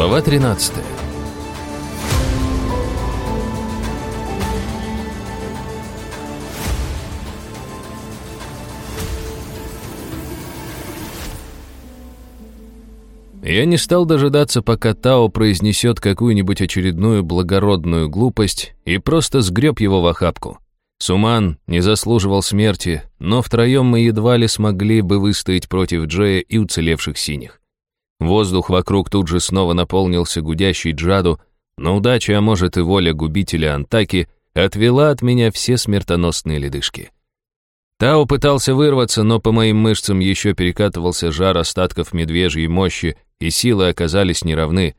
Глава 13 Я не стал дожидаться, пока Тао произнесет какую-нибудь очередную благородную глупость и просто сгреб его в охапку. Суман не заслуживал смерти, но втроем мы едва ли смогли бы выстоять против Джея и уцелевших синих. Воздух вокруг тут же снова наполнился гудящей джаду, но удача, а может и воля губителя Антаки, отвела от меня все смертоносные ледышки. Тао пытался вырваться, но по моим мышцам еще перекатывался жар остатков медвежьей мощи, и силы оказались неравны.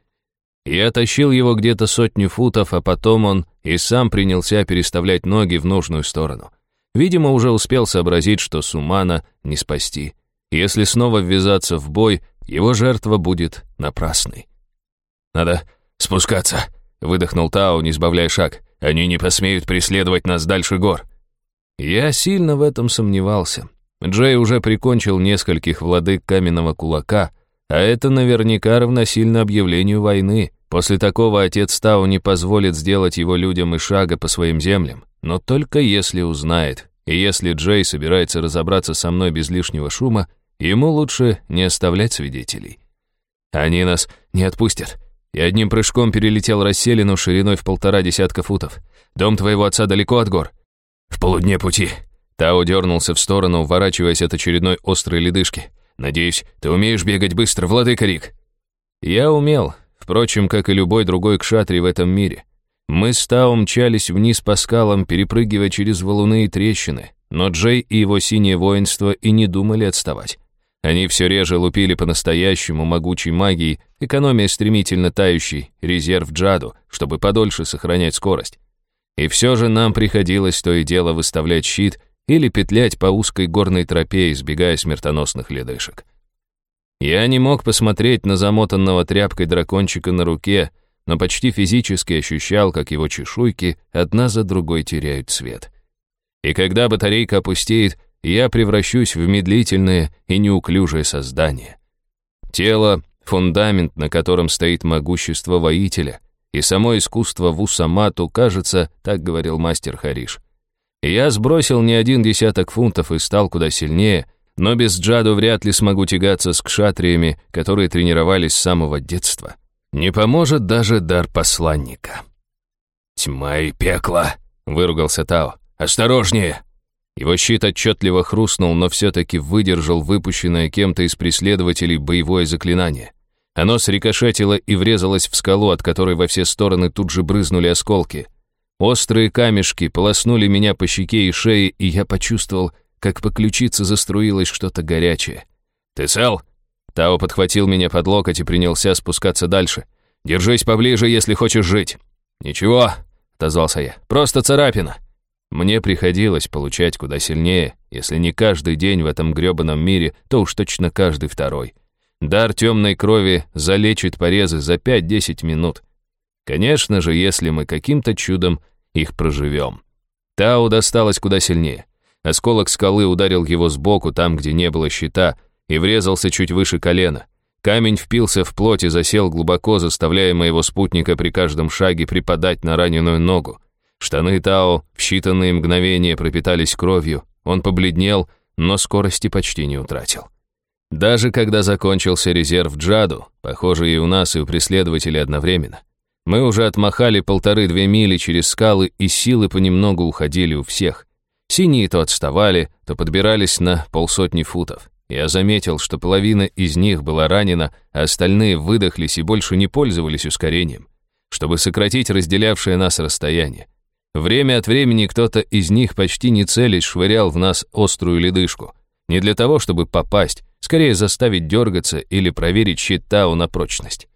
Я тащил его где-то сотню футов, а потом он и сам принялся переставлять ноги в нужную сторону. Видимо, уже успел сообразить, что Сумана не спасти. Если снова ввязаться в бой, его жертва будет напрасной. «Надо спускаться», — выдохнул Тао, не сбавляя шаг. «Они не посмеют преследовать нас дальше гор». Я сильно в этом сомневался. Джей уже прикончил нескольких владык каменного кулака, а это наверняка равносильно объявлению войны. После такого отец Тау не позволит сделать его людям и шага по своим землям, но только если узнает. И если Джей собирается разобраться со мной без лишнего шума, ему лучше не оставлять свидетелей. Они нас не отпустят. Я одним прыжком перелетел расселину шириной в полтора десятка футов. Дом твоего отца далеко от гор. В полудне пути. Тао дернулся в сторону, уворачиваясь от очередной острой ледышки. Надеюсь, ты умеешь бегать быстро, владыка Рик?» Я умел, впрочем, как и любой другой кшатри в этом мире. Мы с Тао мчались вниз по скалам, перепрыгивая через валуны и трещины, но Джей и его синее воинство и не думали отставать. Они все реже лупили по-настоящему могучей магией, экономия стремительно тающий резерв Джаду, чтобы подольше сохранять скорость. И все же нам приходилось то и дело выставлять щит — или петлять по узкой горной тропе, избегая смертоносных ледышек. Я не мог посмотреть на замотанного тряпкой дракончика на руке, но почти физически ощущал, как его чешуйки одна за другой теряют цвет. И когда батарейка опустеет, я превращусь в медлительное и неуклюжее создание. Тело — фундамент, на котором стоит могущество воителя, и само искусство Вусамату, кажется, так говорил мастер Хариш — я сбросил не один десяток фунтов и стал куда сильнее, но без Джаду вряд ли смогу тягаться с кшатриями, которые тренировались с самого детства. Не поможет даже дар посланника. «Тьма и пекло!» — выругался Тао. «Осторожнее!» Его щит отчетливо хрустнул, но все-таки выдержал выпущенное кем-то из преследователей боевое заклинание. Оно срикошетило и врезалось в скалу, от которой во все стороны тут же брызнули осколки. Острые камешки полоснули меня по щеке и шее, и я почувствовал, как по ключице заструилось что-то горячее. «Ты цел?» Тао подхватил меня под локоть и принялся спускаться дальше. «Держись поближе, если хочешь жить». «Ничего», — отозвался я, — «просто царапина». Мне приходилось получать куда сильнее, если не каждый день в этом грёбаном мире, то уж точно каждый второй. Дар темной крови залечит порезы за 5-10 минут. Конечно же, если мы каким-то чудом их проживем. Тау досталось куда сильнее. Осколок скалы ударил его сбоку, там, где не было щита, и врезался чуть выше колена. Камень впился в плоть и засел глубоко, заставляя моего спутника при каждом шаге припадать на раненую ногу. Штаны Тао в считанные мгновения пропитались кровью. Он побледнел, но скорости почти не утратил. Даже когда закончился резерв Джаду, похоже и у нас, и у преследователей одновременно, мы уже отмахали полторы-две мили через скалы, и силы понемногу уходили у всех. Синие то отставали, то подбирались на полсотни футов. Я заметил, что половина из них была ранена, а остальные выдохлись и больше не пользовались ускорением, чтобы сократить разделявшее нас расстояние. Время от времени кто-то из них почти не целясь швырял в нас острую ледышку. Не для того, чтобы попасть, скорее заставить дергаться или проверить щит на прочность.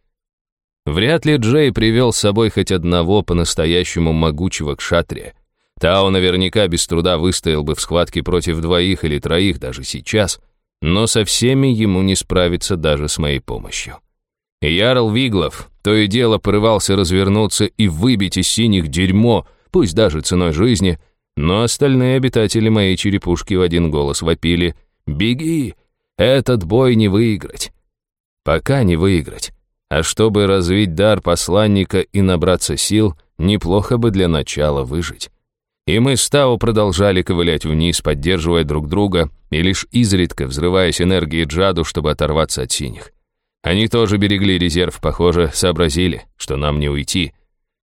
Вряд ли Джей привел с собой хоть одного по-настоящему могучего кшатрия. Тао наверняка без труда выстоял бы в схватке против двоих или троих даже сейчас, но со всеми ему не справиться даже с моей помощью. Ярл Виглов то и дело порывался развернуться и выбить из синих дерьмо, пусть даже ценой жизни, но остальные обитатели моей черепушки в один голос вопили «Беги! Этот бой не выиграть!» Пока не выиграть. а чтобы развить дар посланника и набраться сил, неплохо бы для начала выжить. И мы с Тао продолжали ковылять вниз, поддерживая друг друга, и лишь изредка взрываясь энергией Джаду, чтобы оторваться от синих. Они тоже берегли резерв, похоже, сообразили, что нам не уйти.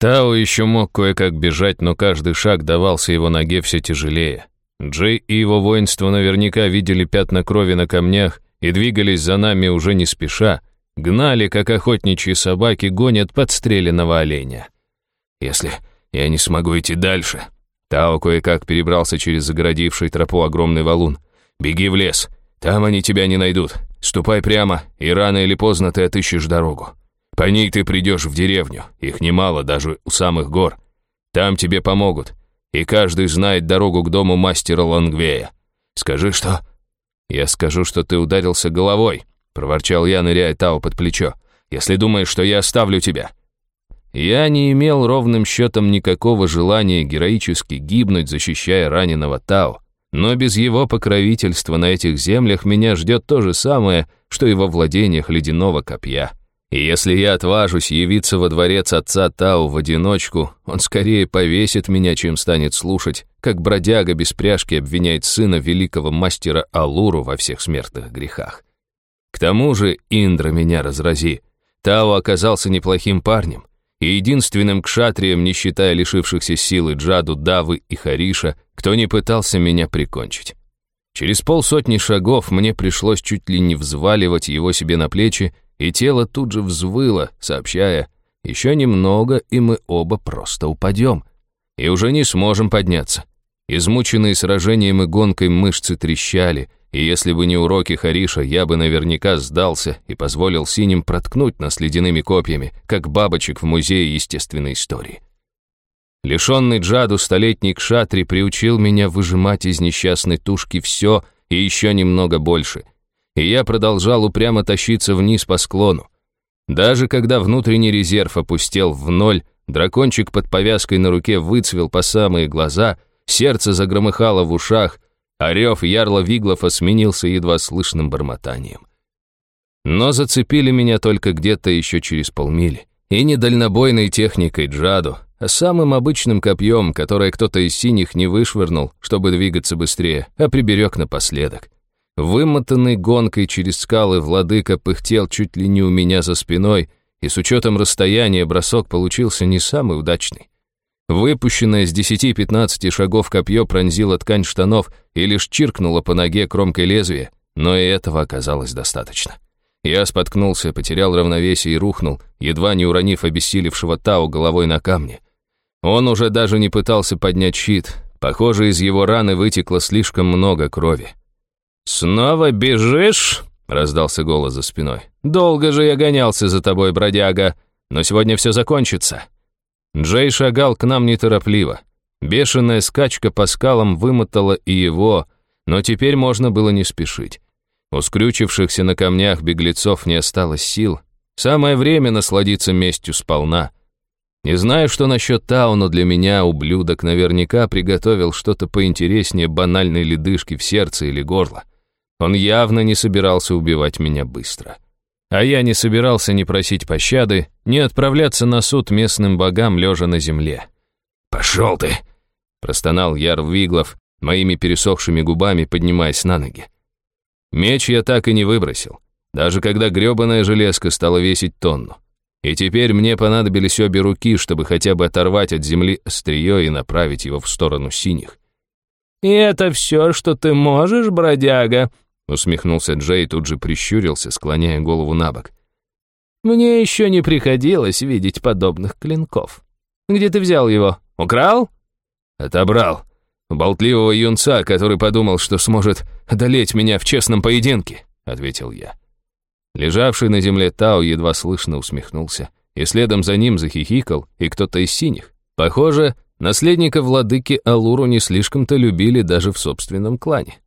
Тао еще мог кое-как бежать, но каждый шаг давался его ноге все тяжелее. Джей и его воинство наверняка видели пятна крови на камнях и двигались за нами уже не спеша, гнали, как охотничьи собаки гонят подстреленного оленя. Если я не смогу идти дальше, Тао кое-как перебрался через загородивший тропу огромный валун. «Беги в лес, там они тебя не найдут. Ступай прямо, и рано или поздно ты отыщешь дорогу. По ней ты придешь в деревню, их немало, даже у самых гор. Там тебе помогут, и каждый знает дорогу к дому мастера Лангвея. Скажи, что...» «Я скажу, что ты ударился головой», — проворчал я, ныряя Тао под плечо. «Если думаешь, что я оставлю тебя». Я не имел ровным счетом никакого желания героически гибнуть, защищая раненого Тао. Но без его покровительства на этих землях меня ждет то же самое, что и во владениях ледяного копья. И если я отважусь явиться во дворец отца Тау в одиночку, он скорее повесит меня, чем станет слушать, как бродяга без пряжки обвиняет сына великого мастера Алуру во всех смертных грехах. К тому же, Индра меня разрази, Тау оказался неплохим парнем, и единственным кшатрием, не считая лишившихся силы Джаду, Давы и Хариша, кто не пытался меня прикончить. Через полсотни шагов мне пришлось чуть ли не взваливать его себе на плечи, и тело тут же взвыло, сообщая, еще немного, и мы оба просто упадем. И уже не сможем подняться. Измученные сражением и гонкой мышцы трещали — и если бы не уроки Хариша, я бы наверняка сдался и позволил синим проткнуть нас ледяными копьями, как бабочек в музее естественной истории. Лишенный джаду столетний Кшатри приучил меня выжимать из несчастной тушки все и еще немного больше. И я продолжал упрямо тащиться вниз по склону. Даже когда внутренний резерв опустел в ноль, дракончик под повязкой на руке выцвел по самые глаза, сердце загромыхало в ушах, а рев ярла Виглофа сменился едва слышным бормотанием. Но зацепили меня только где-то еще через полмили. И не дальнобойной техникой Джаду, а самым обычным копьем, которое кто-то из синих не вышвырнул, чтобы двигаться быстрее, а приберег напоследок. Вымотанный гонкой через скалы владыка пыхтел чуть ли не у меня за спиной, и с учетом расстояния бросок получился не самый удачный. Выпущенное с 10-15 шагов копье пронзило ткань штанов и лишь чиркнуло по ноге кромкой лезвия, но и этого оказалось достаточно. Я споткнулся, потерял равновесие и рухнул, едва не уронив обессилевшего Тау головой на камни. Он уже даже не пытался поднять щит. Похоже, из его раны вытекло слишком много крови. «Снова бежишь?» — раздался голос за спиной. «Долго же я гонялся за тобой, бродяга, но сегодня все закончится. Джей шагал к нам неторопливо. Бешеная скачка по скалам вымотала и его, но теперь можно было не спешить. У скрючившихся на камнях беглецов не осталось сил. Самое время насладиться местью сполна. Не знаю, что насчет Тау, но для меня ублюдок наверняка приготовил что-то поинтереснее банальной ледышки в сердце или горло. Он явно не собирался убивать меня быстро. А я не собирался ни просить пощады, ни отправляться на суд местным богам, лежа на земле. «Пошел ты!» — простонал Яр Виглов, моими пересохшими губами поднимаясь на ноги. Меч я так и не выбросил, даже когда грёбаная железка стала весить тонну. И теперь мне понадобились обе руки, чтобы хотя бы оторвать от земли острие и направить его в сторону синих. «И это все, что ты можешь, бродяга?» Усмехнулся Джей и тут же прищурился, склоняя голову на бок. «Мне еще не приходилось видеть подобных клинков. Где ты взял его? Украл?» «Отобрал. У болтливого юнца, который подумал, что сможет одолеть меня в честном поединке», — ответил я. Лежавший на земле Тау едва слышно усмехнулся, и следом за ним захихикал и кто-то из синих. Похоже, наследника владыки Алуру не слишком-то любили даже в собственном клане.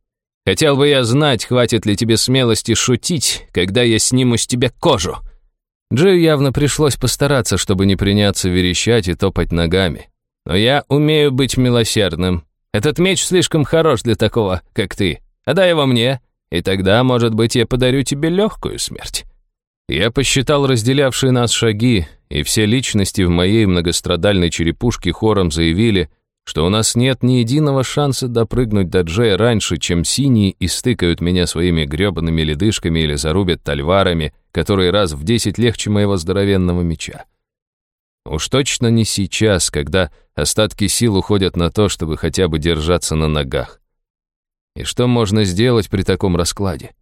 Хотел бы я знать, хватит ли тебе смелости шутить, когда я сниму с тебя кожу». Джею явно пришлось постараться, чтобы не приняться верещать и топать ногами. Но я умею быть милосердным. Этот меч слишком хорош для такого, как ты. Отдай его мне, и тогда, может быть, я подарю тебе легкую смерть». Я посчитал разделявшие нас шаги, и все личности в моей многострадальной черепушке хором заявили, что у нас нет ни единого шанса допрыгнуть до Джея раньше, чем синие истыкают меня своими грёбаными ледышками или зарубят тальварами, которые раз в десять легче моего здоровенного меча. Уж точно не сейчас, когда остатки сил уходят на то, чтобы хотя бы держаться на ногах. И что можно сделать при таком раскладе?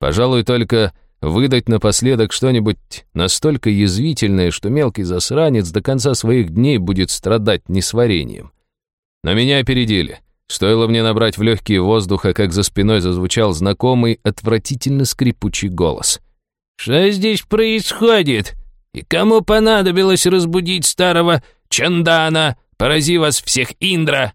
Пожалуй, только выдать напоследок что-нибудь настолько язвительное, что мелкий засранец до конца своих дней будет страдать несварением. Но меня опередили. Стоило мне набрать в легкие воздуха, как за спиной зазвучал знакомый, отвратительно скрипучий голос. «Что здесь происходит? И кому понадобилось разбудить старого Чандана? Порази вас всех Индра!»